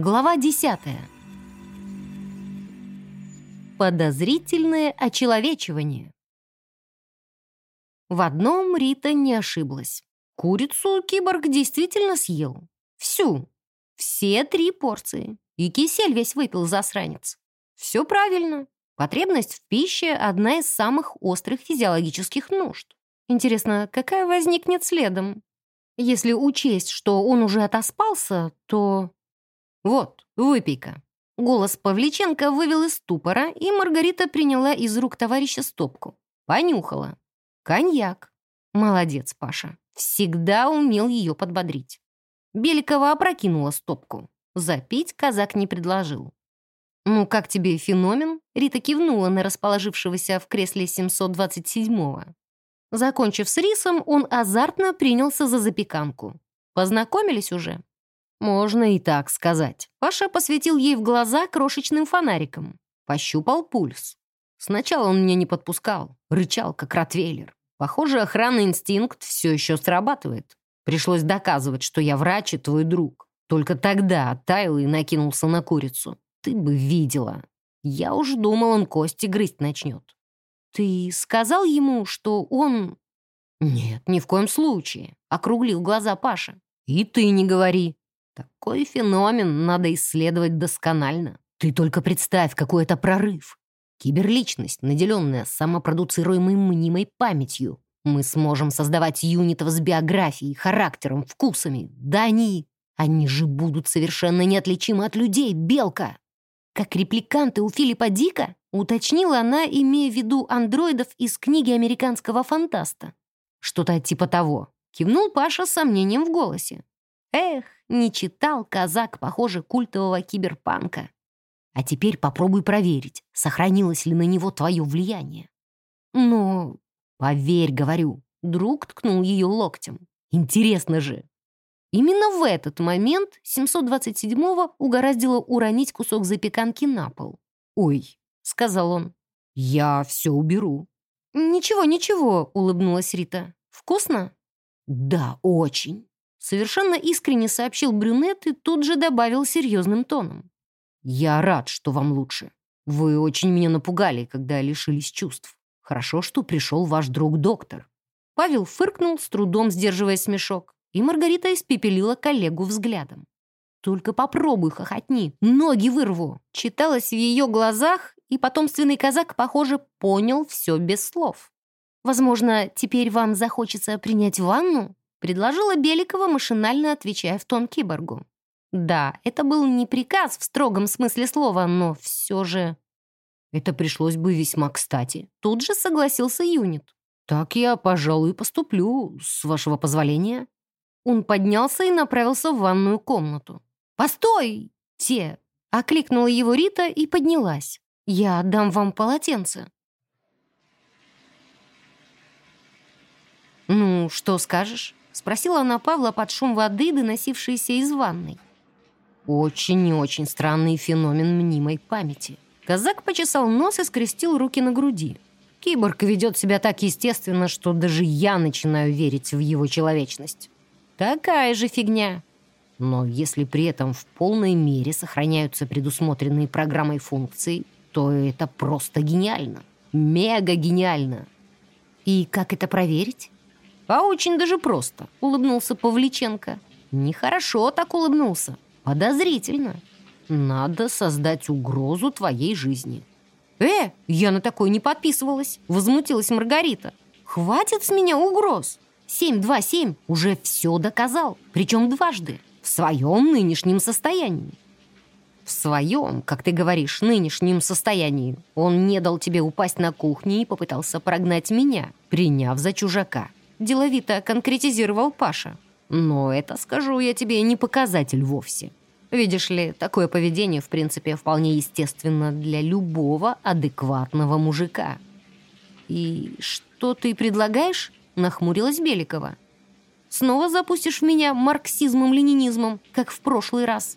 Глава десятая. Подозрительное очеловечивание. В одном Рита не ошиблась. Курицу киборг действительно съел. Всю. Все три порции. И кисель весь выпил засранец. Все правильно. Потребность в пище — одна из самых острых физиологических нужд. Интересно, какая возникнет следом? Если учесть, что он уже отоспался, то... Вот, выпей-ка. Голос Павличенко вывел из ступора, и Маргарита приняла из рук товарища стопку. Понюхала. Коньяк. Молодец, Паша. Всегда умел ее подбодрить. Беликова опрокинула стопку. Запить казак не предложил. «Ну, как тебе феномен?» Рита кивнула на расположившегося в кресле 727-го. Закончив с рисом, он азартно принялся за запеканку. Познакомились уже? Можно и так сказать. Паша посветил ей в глаза крошечным фонариком. Пощупал пульс. Сначала он меня не подпускал, рычал, как ротвейлер. Похоже, охранный инстинкт все еще срабатывает. Пришлось доказывать, что я врач и твой друг. Только тогда оттаял и накинулся на курицу. Ты бы видела. Я уж думал, он кости грызть начнет. «Ты сказал ему, что он...» «Нет, ни в коем случае», — округлил глаза Паша. «И ты не говори. Такой феномен надо исследовать досконально. Ты только представь, какой это прорыв. Киберличность, наделенная самопродуцируемой мнимой памятью. Мы сможем создавать юнитов с биографией, характером, вкусами. Да они... Они же будут совершенно неотличимы от людей, Белка. Как репликанты у Филиппа Дика? Уточнила она, имея в виду андроидов из книги американского фантаста. Что-то типа того. Кивнул Паша с сомнением в голосе. Эх, не читал казак, похоже, культового киберпанка. А теперь попробуй проверить, сохранилось ли на него твое влияние. Ну, поверь, говорю, друг ткнул ее локтем. Интересно же. Именно в этот момент 727-го угораздило уронить кусок запеканки на пол. «Ой, сказал он. «Я все уберу». «Ничего, ничего», — улыбнулась Рита. «Вкусно?» «Да, очень», — совершенно искренне сообщил брюнет и тут же добавил серьезным тоном. «Я рад, что вам лучше. Вы очень меня напугали, когда лишились чувств. Хорошо, что пришел ваш друг-доктор». Павел фыркнул, с трудом сдерживая смешок, и Маргарита испепелила коллегу взглядом. «Только попробуй, хохотни, ноги вырву!» Читалось в ее глазах, и потомственный казак, похоже, понял все без слов. «Возможно, теперь вам захочется принять ванну?» Предложила Беликова, машинально отвечая в тон киборгу. Да, это был не приказ в строгом смысле слова, но все же... Это пришлось бы весьма кстати. Тут же согласился юнит. «Так я, пожалуй, поступлю, с вашего позволения». Он поднялся и направился в ванную комнату. «Постой!» «Те!» — окликнула его Рита и поднялась. Я отдам вам полотенце». «Ну, что скажешь?» — спросила она Павла под шум воды, доносившейся из ванной. Очень и очень странный феномен мнимой памяти. Казак почесал нос и скрестил руки на груди. Киборг ведет себя так естественно, что даже я начинаю верить в его человечность. Такая же фигня. Но если при этом в полной мере сохраняются предусмотренные программой функции, то это просто гениально. Мега гениально. И как это проверить? А очень даже просто, улыбнулся Павличенко. Нехорошо так улыбнулся. Подозрительно. Надо создать угрозу твоей жизни. «Э, я на такое не подписывалась», — возмутилась Маргарита. «Хватит с меня угроз. 727 уже все доказал, причем дважды, в своем нынешнем состоянии. В своем, как ты говоришь, нынешнем состоянии он не дал тебе упасть на кухне и попытался прогнать меня, приняв за чужака. Деловито конкретизировал Паша. Но это, скажу я тебе, не показатель вовсе. Видишь ли, такое поведение, в принципе, вполне естественно для любого адекватного мужика. «И что ты предлагаешь?» — нахмурилась Беликова. «Снова запустишь в меня марксизмом-ленинизмом, как в прошлый раз?»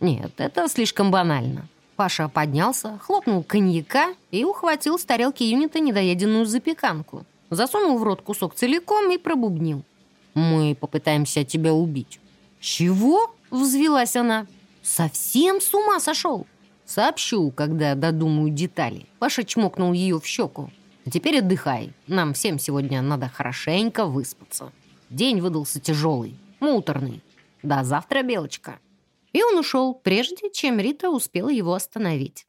Нет, это слишком банально. Паша поднялся, хлопнул коньяка и ухватил с тарелки юнита недоеденную запеканку. Засунул в рот кусок целиком и пробубнил. «Мы попытаемся тебя убить». «Чего?» — взвелась она. Совсем с ума сошел? Сообщу, когда додумаю детали. Паша чмокнул ее в щеку. А теперь отдыхай. Нам всем сегодня надо хорошенько выспаться. День выдался тяжелый, муторный. До завтра, Белочка. И он ушел, прежде чем Рита успела его остановить.